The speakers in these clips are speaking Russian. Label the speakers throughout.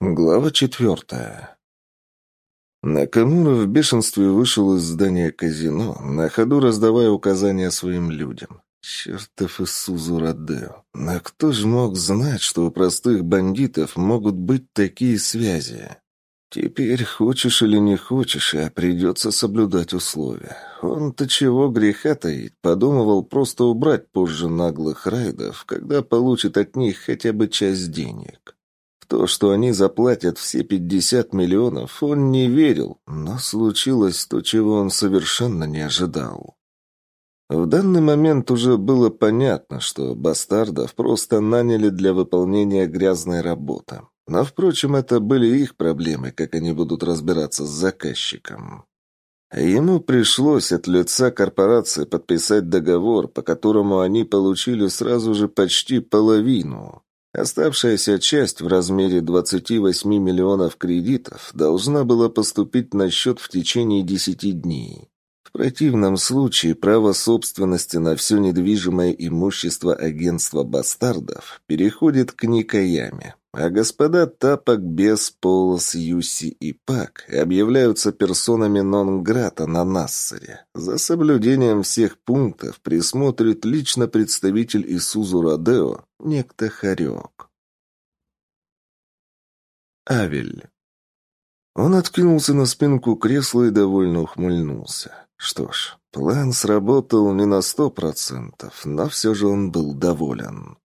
Speaker 1: Глава четвертая. Накамура в бешенстве вышел из здания казино, на ходу раздавая указания своим людям. Чертов Исузу Родео. Но кто же мог знать, что у простых бандитов могут быть такие связи? Теперь хочешь или не хочешь, а придется соблюдать условия. Он-то чего греха таить, подумывал просто убрать позже наглых райдов, когда получит от них хотя бы часть денег. То, что они заплатят все пятьдесят миллионов, он не верил, но случилось то, чего он совершенно не ожидал. В данный момент уже было понятно, что бастардов просто наняли для выполнения грязной работы. Но, впрочем, это были их проблемы, как они будут разбираться с заказчиком. Ему пришлось от лица корпорации подписать договор, по которому они получили сразу же почти половину. Оставшаяся часть в размере 28 миллионов кредитов должна была поступить на счет в течение 10 дней. В противном случае право собственности на все недвижимое имущество агентства бастардов переходит к Никаяме, а господа Тапок, Бес, Полос, Юси и Пак объявляются персонами нон-грата на Нассере. За соблюдением всех пунктов присмотрит лично представитель Исузу Родео, некто Харек. Авель. Он откинулся на спинку кресла и довольно ухмыльнулся. Что ж, план сработал не на сто процентов, но все же он был доволен.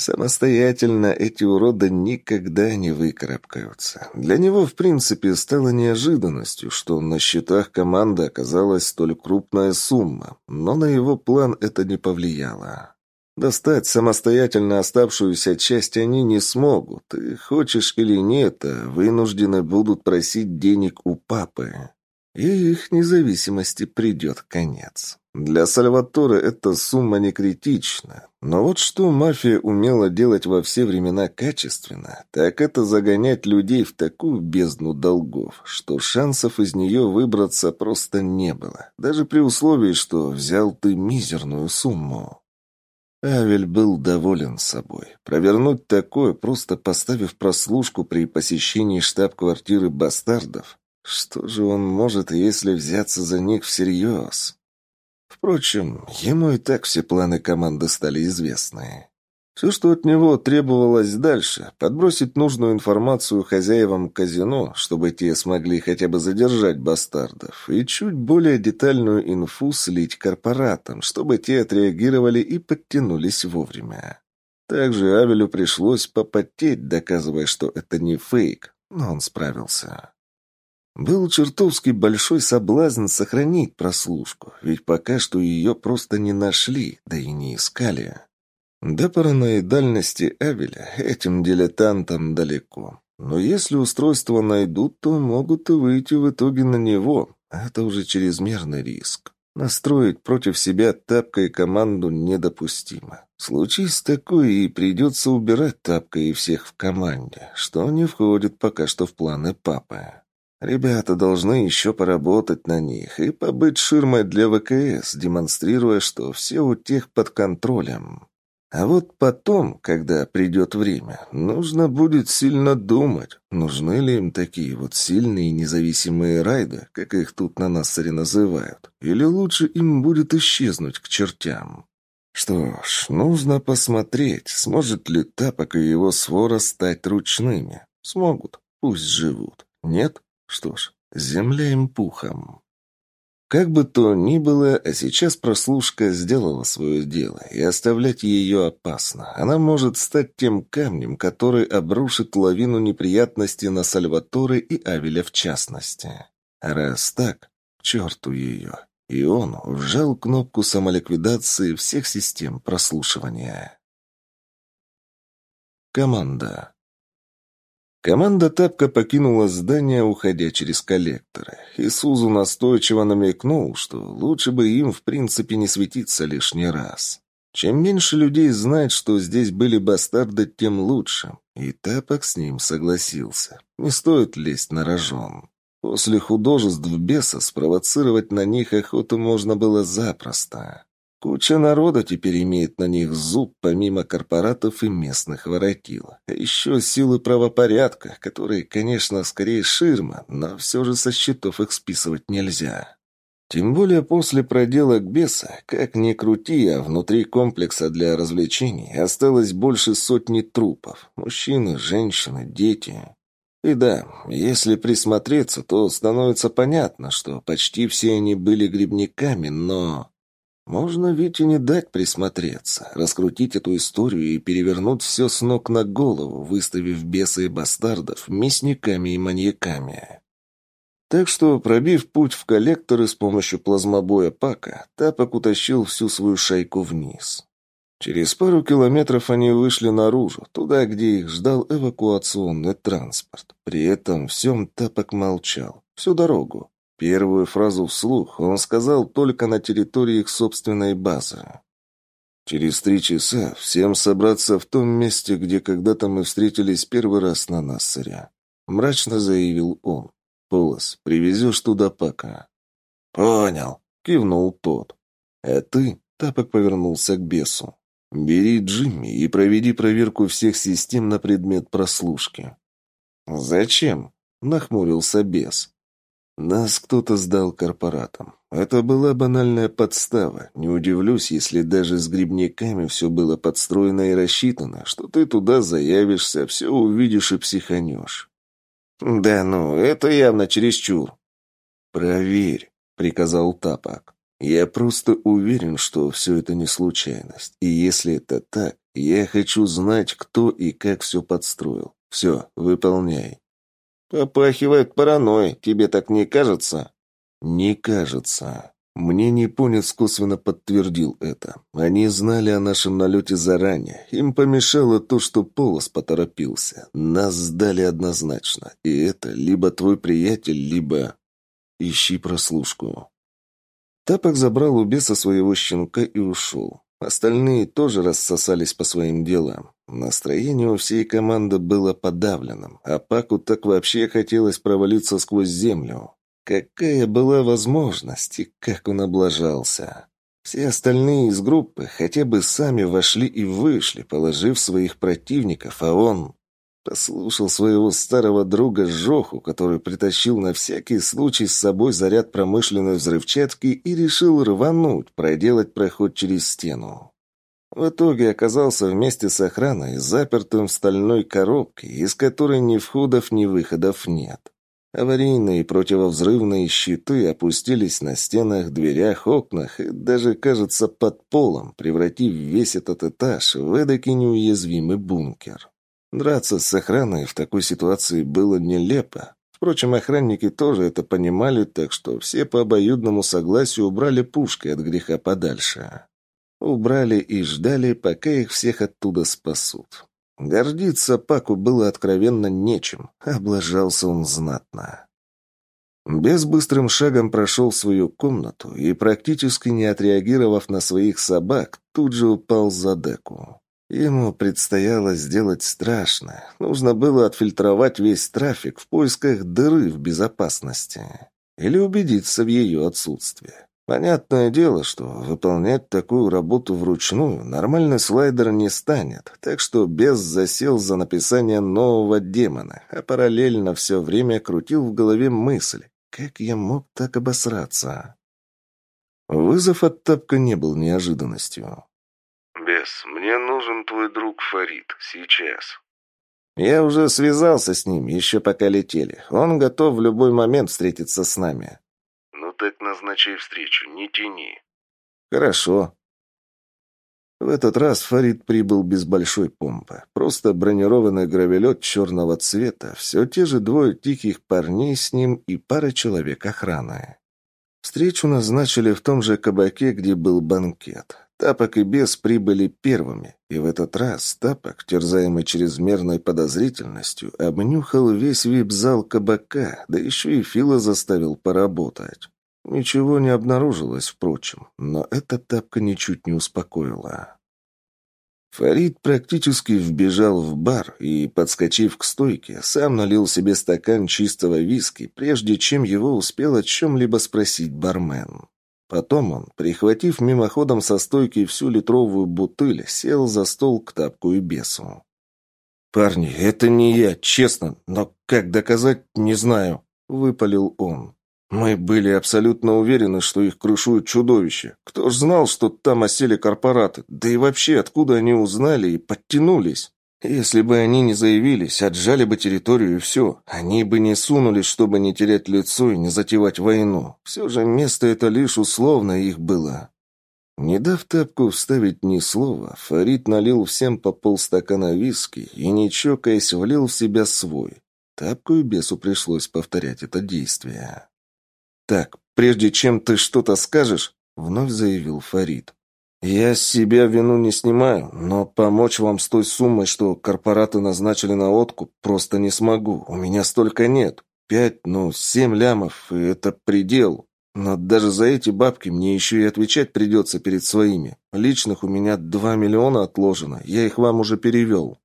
Speaker 1: Самостоятельно эти уроды никогда не выкарабкаются. Для него, в принципе, стало неожиданностью, что на счетах команды оказалась столь крупная сумма, но на его план это не повлияло. Достать самостоятельно оставшуюся часть они не смогут, и хочешь или нет, вынуждены будут просить денег у папы и их независимости придет конец. Для Сальваторе эта сумма не критична, но вот что мафия умела делать во все времена качественно, так это загонять людей в такую бездну долгов, что шансов из нее выбраться просто не было, даже при условии, что взял ты мизерную сумму. Авель был доволен собой. Провернуть такое, просто поставив прослушку при посещении штаб-квартиры бастардов, что же он может, если взяться за них всерьез? Впрочем, ему и так все планы команды стали известны. Все, что от него требовалось дальше, подбросить нужную информацию хозяевам казино, чтобы те смогли хотя бы задержать бастардов, и чуть более детальную инфу слить корпоратам, чтобы те отреагировали и подтянулись вовремя. Также Авелю пришлось попотеть, доказывая, что это не фейк, но он справился. Был чертовски большой соблазн сохранить прослушку, ведь пока что ее просто не нашли, да и не искали. До параноидальности Эвеля этим дилетантам далеко. Но если устройство найдут, то могут и выйти в итоге на него. Это уже чрезмерный риск. Настроить против себя Тапка и команду недопустимо. Случись такое, и придется убирать Тапка и всех в команде, что не входит пока что в планы папы. Ребята должны еще поработать на них и побыть ширмой для ВКС, демонстрируя, что все у тех под контролем. А вот потом, когда придет время, нужно будет сильно думать, нужны ли им такие вот сильные независимые райды, как их тут на Нассаре называют, или лучше им будет исчезнуть к чертям. Что ж, нужно посмотреть, сможет ли Тапок и его свора стать ручными. Смогут, пусть живут. Нет, что ж, земля им пухом. Как бы то ни было, а сейчас прослушка сделала свое дело, и оставлять ее опасно. Она может стать тем камнем, который обрушит лавину неприятностей на Сальваторе и Авеля в частности. А раз так, к черту ее. И он вжал кнопку самоликвидации всех систем прослушивания. Команда. Команда Тапка покинула здание, уходя через коллекторы. И Сузу настойчиво намекнул, что лучше бы им, в принципе, не светиться лишний раз. Чем меньше людей знает, что здесь были бастарды, тем лучше. И Тапок с ним согласился. Не стоит лезть на рожон. После художеств беса спровоцировать на них охоту можно было запросто. Куча народа теперь имеет на них зуб, помимо корпоратов и местных воротил. А еще силы правопорядка, которые, конечно, скорее ширма, но все же со счетов их списывать нельзя. Тем более после проделок беса, как ни крути, а внутри комплекса для развлечений осталось больше сотни трупов. Мужчины, женщины, дети. И да, если присмотреться, то становится понятно, что почти все они были грибниками, но... Можно ведь и не дать присмотреться, раскрутить эту историю и перевернуть все с ног на голову, выставив беса и бастардов мясниками и маньяками. Так что, пробив путь в коллекторы с помощью плазмобоя Пака, Тапок утащил всю свою шайку вниз. Через пару километров они вышли наружу, туда, где их ждал эвакуационный транспорт. При этом всем Тапок молчал. Всю дорогу. Первую фразу вслух он сказал только на территории их собственной базы. «Через три часа всем собраться в том месте, где когда-то мы встретились первый раз на Нассере», — мрачно заявил он. «Полос, привезешь туда пока». «Понял», — кивнул тот. «А ты?» — Тапок повернулся к бесу. «Бери Джимми и проведи проверку всех систем на предмет прослушки». «Зачем?» — нахмурился бес. «Нас кто-то сдал корпоратам. Это была банальная подстава. Не удивлюсь, если даже с грибниками все было подстроено и рассчитано, что ты туда заявишься, все увидишь и психанешь. «Да ну, это явно чересчур». «Проверь», — приказал Тапок. «Я просто уверен, что все это не случайность. И если это так, я хочу знать, кто и как все подстроил. Все, выполняй». «Попахивает паранойей. Тебе так не кажется?» «Не кажется». Мне Непонец косвенно подтвердил это. Они знали о нашем налете заранее. Им помешало то, что Полос поторопился. Нас сдали однозначно. И это либо твой приятель, либо... Ищи прослушку. Тапок забрал у беса своего щенка и ушел. Остальные тоже рассосались по своим делам. Настроение у всей команды было подавленным, а Паку так вообще хотелось провалиться сквозь землю. Какая была возможность и как он облажался. Все остальные из группы хотя бы сами вошли и вышли, положив своих противников, а он послушал своего старого друга Жоху, который притащил на всякий случай с собой заряд промышленной взрывчатки и решил рвануть, проделать проход через стену. В итоге оказался вместе с охраной запертым в стальной коробке, из которой ни входов, ни выходов нет. Аварийные противовзрывные щиты опустились на стенах, дверях, окнах и даже, кажется, под полом, превратив весь этот этаж в эдакий неуязвимый бункер. Драться с охраной в такой ситуации было нелепо. Впрочем, охранники тоже это понимали, так что все по обоюдному согласию убрали пушки от греха подальше. Убрали и ждали, пока их всех оттуда спасут. Гордиться Паку было откровенно нечем, облажался он знатно. Без быстрым шагом прошел свою комнату и, практически не отреагировав на своих собак, тут же упал за деку. Ему предстояло сделать страшное. Нужно было отфильтровать весь трафик в поисках дыры в безопасности. Или убедиться в ее отсутствии. Понятное дело, что выполнять такую работу вручную нормальный слайдер не станет, так что Бес засел за написание нового демона, а параллельно все время крутил в голове мысль, как я мог так обосраться. Вызов от Тапка не был неожиданностью.
Speaker 2: «Бес, мне нужен твой друг Фарид, сейчас».
Speaker 1: «Я уже связался с ним, еще пока летели. Он готов в любой момент встретиться с нами»
Speaker 2: так назначай встречу, не тяни».
Speaker 1: «Хорошо». В этот раз Фарид прибыл без большой помпы. Просто бронированный гравелет черного цвета, все те же двое тихих парней с ним и пара человек охраны. Встречу назначили в том же кабаке, где был банкет. Тапок и Бес прибыли первыми, и в этот раз Тапок, терзаемый чрезмерной подозрительностью, обнюхал весь вип-зал кабака, да еще и Фила заставил поработать. Ничего не обнаружилось, впрочем, но эта тапка ничуть не успокоила. Фарид практически вбежал в бар и, подскочив к стойке, сам налил себе стакан чистого виски, прежде чем его успел о чем-либо спросить бармен. Потом он, прихватив мимоходом со стойки всю литровую бутыль, сел за стол к тапку и бесу. «Парни, это не я, честно, но как доказать, не знаю», — выпалил он. «Мы были абсолютно уверены, что их крышует чудовище. Кто ж знал, что там осели корпораты? Да и вообще, откуда они узнали и подтянулись?» Если бы они не заявились, отжали бы территорию и все. Они бы не сунулись, чтобы не терять лицо и не затевать войну. Все же место это лишь условно их было. Не дав тапку вставить ни слова, Фарид налил всем по полстакана виски и, не чокаясь, влил в себя свой. Тапку и бесу пришлось повторять это действие. «Так, прежде чем ты что-то скажешь», — вновь заявил Фарид, «Я с себя вину не снимаю, но помочь вам с той суммой, что корпораты назначили на откуп, просто не смогу. У меня столько нет. Пять, ну, семь лямов, и это предел. Но даже за эти бабки мне еще и отвечать придется перед своими. Личных у меня два миллиона отложено, я их вам уже перевел».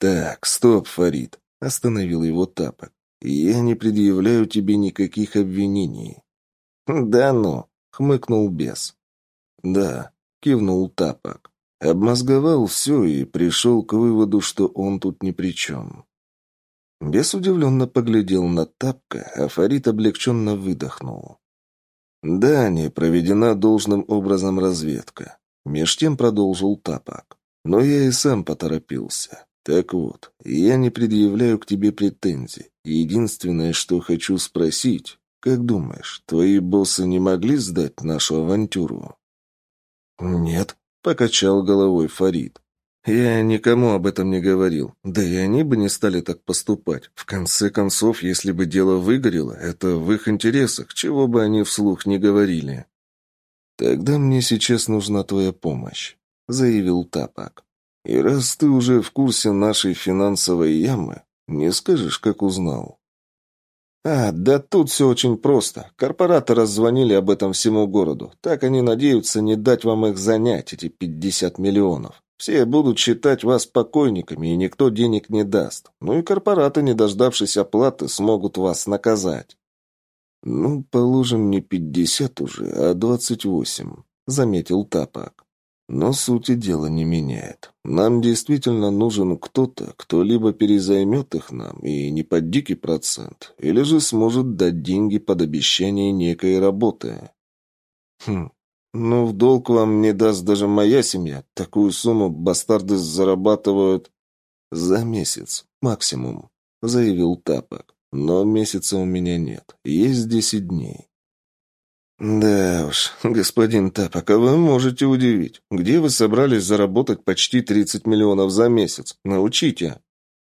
Speaker 1: «Так, стоп, Фарид», — остановил его Тапок. «Я не предъявляю тебе никаких обвинений». «Да ну», — хмыкнул бес. «Да, — кивнул Тапок. Обмозговал все и пришел к выводу, что он тут ни при чем. Бес удивленно поглядел на Тапка, а Фарид облегченно выдохнул. «Да, не проведена должным образом разведка», — меж тем продолжил Тапок. «Но я и сам поторопился. Так вот, я не предъявляю к тебе претензий. Единственное, что хочу спросить, как думаешь, твои боссы не могли сдать нашу авантюру?» «Нет», — покачал головой Фарид. «Я никому об этом не говорил. Да и они бы не стали так поступать. В конце концов, если бы дело выгорело, это в их интересах, чего бы они вслух не говорили». «Тогда мне сейчас нужна твоя помощь», — заявил Тапак. «И раз ты уже в курсе нашей финансовой ямы, не скажешь, как узнал?» «А, да тут все очень просто. Корпораты раззвонили об этом всему городу. Так они надеются не дать вам их занять, эти пятьдесят миллионов. Все будут считать вас покойниками, и никто денег не даст. Ну и корпораты, не дождавшись оплаты, смогут вас наказать». «Ну, положим, не пятьдесят уже, а двадцать восемь», — заметил Тапак. Но сути дела не меняет. Нам действительно нужен кто-то, кто либо перезаймет их нам и не под дикий процент, или же сможет дать деньги под обещание некой работы. Хм, ну в долг вам не даст даже моя семья. Такую сумму бастарды зарабатывают за месяц, максимум, заявил Тапок. Но месяца у меня нет, есть десять дней. «Да уж, господин Тапок, а вы можете удивить. Где вы собрались заработать почти 30 миллионов за месяц? Научите!»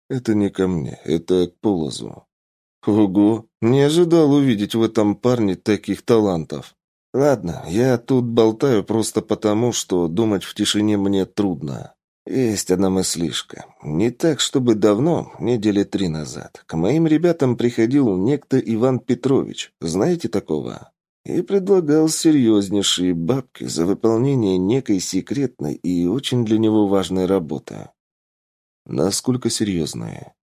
Speaker 1: «Это не ко мне, это к Полозу». «Ого! Не ожидал увидеть в этом парне таких талантов. Ладно, я тут болтаю просто потому, что думать в тишине мне трудно. Есть одна мыслишка. Не так, чтобы давно, недели три назад, к моим ребятам приходил некто Иван Петрович. Знаете такого?» И предлагал серьезнейшие бабки за выполнение некой секретной и очень для него важной работы. Насколько серьезные?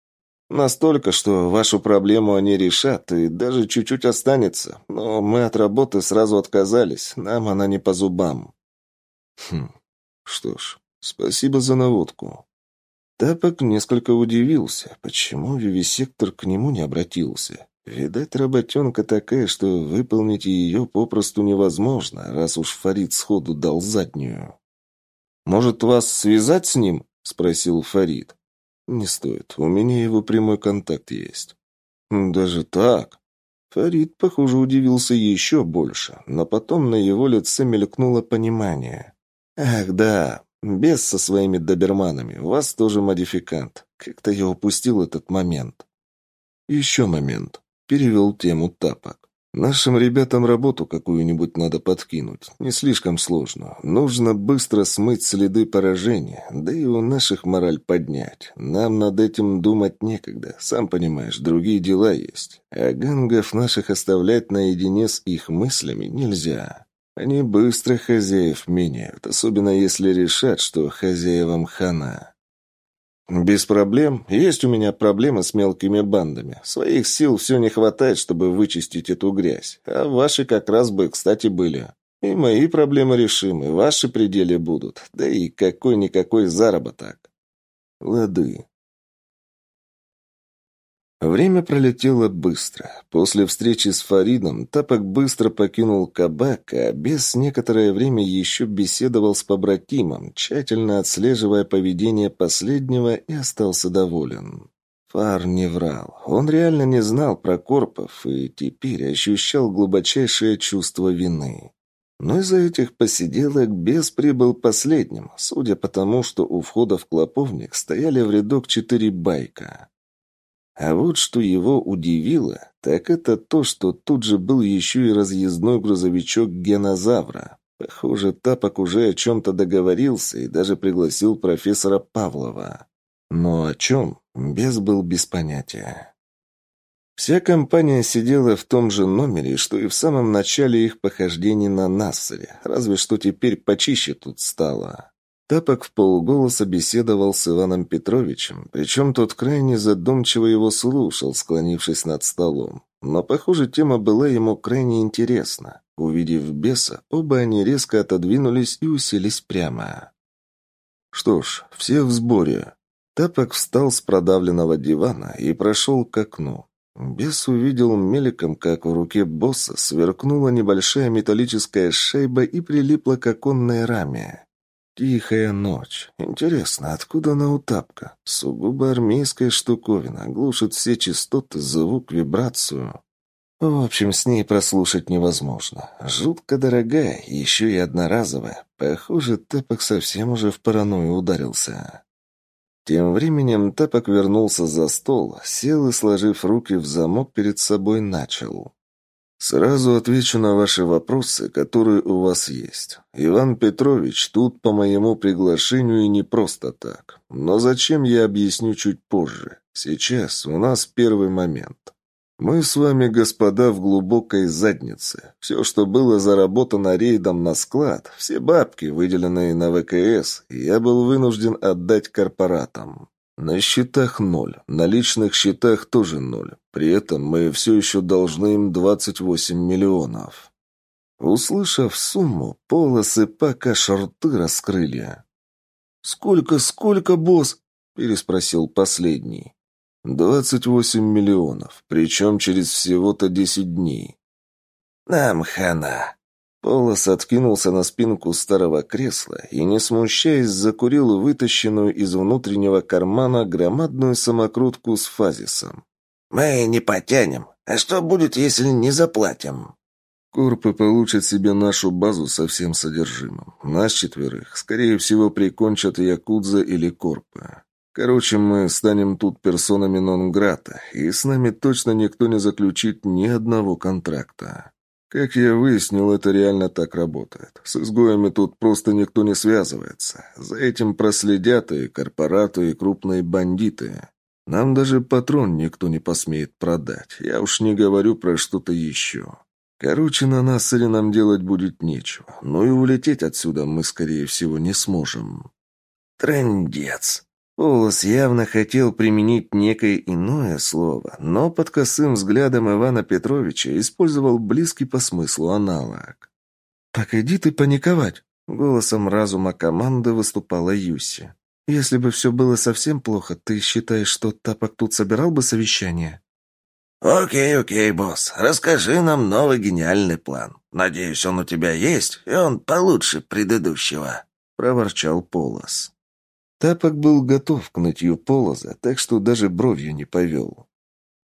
Speaker 1: Настолько, что вашу проблему они решат и даже чуть-чуть останется. Но мы от работы сразу отказались, нам она не по зубам. Хм, что ж, спасибо за наводку. Тапок несколько удивился, почему вивисектор к нему не обратился. Видать, работенка такая, что выполнить ее попросту невозможно, раз уж Фарид сходу дал заднюю. «Может, вас связать с ним?» — спросил Фарид. «Не стоит, у меня его прямой контакт есть». «Даже так?» Фарид, похоже, удивился еще больше, но потом на его лице мелькнуло понимание. «Ах, да, без со своими доберманами, у вас тоже модификант. Как-то я упустил этот момент». «Еще момент. Перевел тему Тапок. Нашим ребятам работу какую-нибудь надо подкинуть. Не слишком сложно. Нужно быстро смыть следы поражения, да и у наших мораль поднять. Нам над этим думать некогда. Сам понимаешь, другие дела есть. А гангов наших оставлять наедине с их мыслями нельзя. Они быстро хозяев меняют, особенно если решат, что хозяевам хана. «Без проблем. Есть у меня проблемы с мелкими бандами. Своих сил все не хватает, чтобы вычистить эту грязь. А ваши как раз бы, кстати, были. И мои проблемы решим, и ваши пределы будут. Да и какой-никакой заработок. Лады. Время пролетело быстро. После встречи с Фаридом Тапок быстро покинул кабак, а Бес некоторое время еще беседовал с побратимом, тщательно отслеживая поведение последнего и остался доволен. Фар не врал. Он реально не знал про Корпов и теперь ощущал глубочайшее чувство вины. Но из-за этих посиделок Бес прибыл последним, судя по тому, что у входа в Клоповник стояли в рядок четыре байка. А вот что его удивило, так это то, что тут же был еще и разъездной грузовичок генозавра. Похоже, Тапок уже о чем-то договорился и даже пригласил профессора Павлова. Но о чем, Бес был без понятия. Вся компания сидела в том же номере, что и в самом начале их похождений на Нассере, разве что теперь почище тут стало. Тапок в полголоса беседовал с Иваном Петровичем, причем тот крайне задумчиво его слушал, склонившись над столом. Но, похоже, тема была ему крайне интересна. Увидев беса, оба они резко отодвинулись и уселись прямо. «Что ж, все в сборе», Тапок встал с продавленного дивана и прошел к окну. Бес увидел мельком, как в руке босса сверкнула небольшая металлическая шайба и прилипла к оконной раме. Тихая ночь. Интересно, откуда она у тапка? Сугубо армейская штуковина, глушит все частоты, звук, вибрацию. В общем, с ней прослушать невозможно. Жутко дорогая, еще и одноразовая. Похоже, Тапок совсем уже в паранойю ударился. Тем временем Тапок вернулся за стол, сел и, сложив руки в замок перед собой, начал. «Сразу отвечу на ваши вопросы, которые у вас есть. Иван Петрович тут по моему приглашению и не просто так. Но зачем, я объясню чуть позже. Сейчас у нас первый момент. Мы с вами, господа, в глубокой заднице. Все, что было заработано рейдом на склад, все бабки, выделенные на ВКС, я был вынужден отдать корпоратам. На счетах ноль, на личных счетах тоже ноль. При этом мы все еще должны им 28 миллионов. Услышав сумму, полосы пока шорты раскрыли. «Сколько, сколько, босс?» – переспросил последний. «Двадцать восемь миллионов, причем через всего-то десять дней».
Speaker 3: «Нам хана».
Speaker 1: Полос откинулся на спинку старого кресла и, не смущаясь, закурил вытащенную из внутреннего кармана громадную самокрутку с фазисом.
Speaker 3: «Мы не потянем. А что будет, если не заплатим?»
Speaker 1: Корпы получат себе нашу базу со всем содержимым. Нас четверых, скорее всего, прикончат Якудза или Корпы. Короче, мы станем тут персонами нон-грата, и с нами точно никто не заключит ни одного контракта. Как я выяснил, это реально так работает. С изгоями тут просто никто не связывается. За этим проследят и корпораты, и крупные бандиты. Нам даже патрон никто не посмеет продать. Я уж не говорю про что-то еще. Короче, на нас или нам делать будет нечего. Но и улететь отсюда мы, скорее всего, не сможем.
Speaker 3: Трендец.
Speaker 1: Полос явно хотел применить некое иное слово, но под косым взглядом Ивана Петровича использовал близкий по смыслу аналог. «Погоди ты паниковать!» — голосом разума команды выступала Юси. «Если бы все было совсем плохо, ты считаешь, что Тапок тут собирал бы совещание?»
Speaker 3: «Окей, окей, босс. Расскажи нам новый гениальный план. Надеюсь, он у тебя есть, и он получше предыдущего», — проворчал Полос.
Speaker 1: Тапок был готов к нытью полоза, так что даже бровью не повел.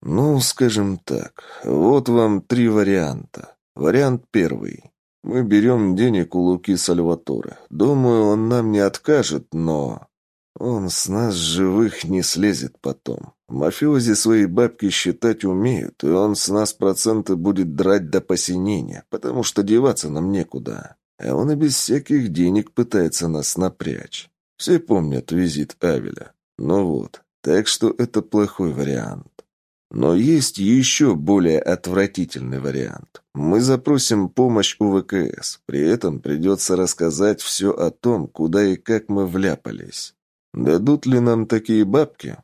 Speaker 1: Ну, скажем так, вот вам три варианта. Вариант первый. Мы берем денег у Луки Сальваторе. Думаю, он нам не откажет, но... Он с нас живых не слезет потом. Мафиози свои бабки считать умеют, и он с нас проценты будет драть до посинения, потому что деваться нам некуда. А он и без всяких денег пытается нас напрячь. Все помнят визит Авеля. Ну вот, так что это плохой вариант. Но есть еще более отвратительный вариант. Мы запросим помощь у ВКС. При этом придется рассказать все о том, куда и как мы вляпались. Дадут ли нам такие бабки?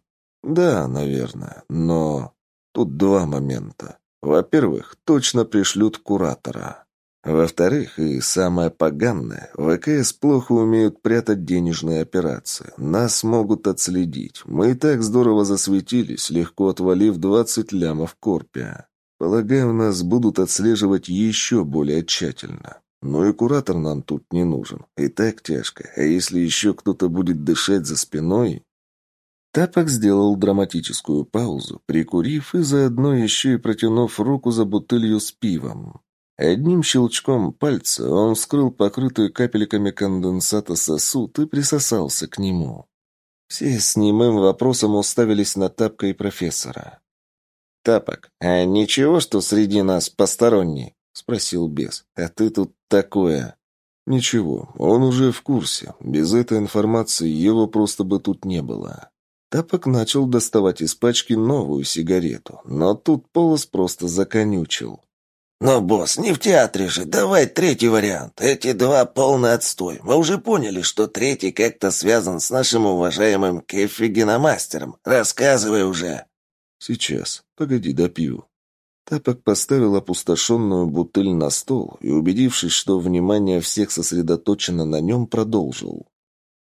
Speaker 1: Да, наверное. Но тут два момента. Во-первых, точно пришлют куратора. Во-вторых, и самое поганное, ВКС плохо умеют прятать денежные операции. Нас могут отследить. Мы и так здорово засветились, легко отвалив 20 лямов корпия. Полагаю, нас будут отслеживать еще более тщательно. Но и куратор нам тут не нужен. И так тяжко. А если еще кто-то будет дышать за спиной... Тапок сделал драматическую паузу, прикурив и заодно еще и протянув руку за бутылью с пивом. Одним щелчком пальца он вскрыл покрытую капельками конденсата сосуд и присосался к нему. Все с немым вопросом уставились на Тапка и профессора. «Тапок, а ничего, что среди нас посторонний?» — спросил бес. «А ты тут такое?» «Ничего, он уже в курсе. Без этой информации его просто бы тут не было». Тапок начал доставать из пачки новую сигарету, но тут Полос просто законючил.
Speaker 3: «Но, босс, не в театре же, давай третий вариант. Эти два полный отстой. Мы уже поняли, что третий как-то связан с нашим уважаемым кефигеномастером. Рассказывай уже».
Speaker 1: «Сейчас. Погоди, допью». Тапок поставил опустошенную бутыль на стол и, убедившись, что внимание всех сосредоточено на нем, продолжил.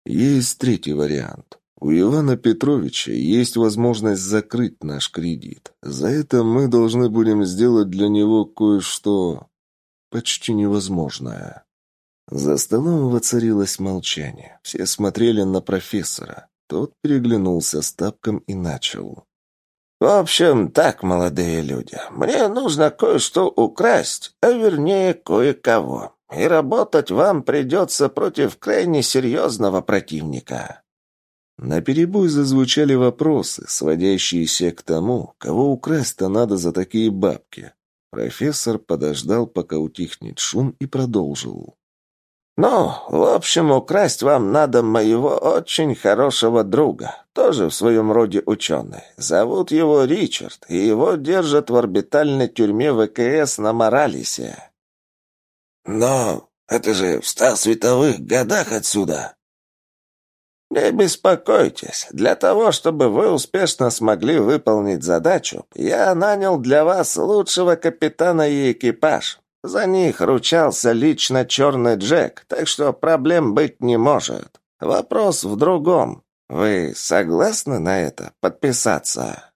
Speaker 1: «Есть третий вариант. У Ивана Петровича есть возможность закрыть наш кредит. За это мы должны будем сделать для него кое-что почти невозможное. За столом воцарилось молчание. Все смотрели на профессора. Тот переглянулся с тапком и начал.
Speaker 3: «В общем, так, молодые люди, мне нужно кое-что украсть, а вернее кое-кого. И работать вам придется против крайне серьезного противника.
Speaker 1: На перебой зазвучали вопросы, сводящиеся к тому, кого украсть-то надо за такие бабки. Профессор подождал, пока утихнет шум, и продолжил.
Speaker 3: «Ну, в общем, украсть вам надо моего очень хорошего друга, тоже в своем роде ученый. Зовут его Ричард, и его держат в орбитальной тюрьме ВКС на Моралисе». «Но это же в ста световых годах отсюда», «Не беспокойтесь. Для того, чтобы вы успешно смогли выполнить задачу, я нанял для вас лучшего капитана и экипаж. За них ручался лично Черный Джек, так что проблем быть не может. Вопрос в другом. Вы согласны на это подписаться?»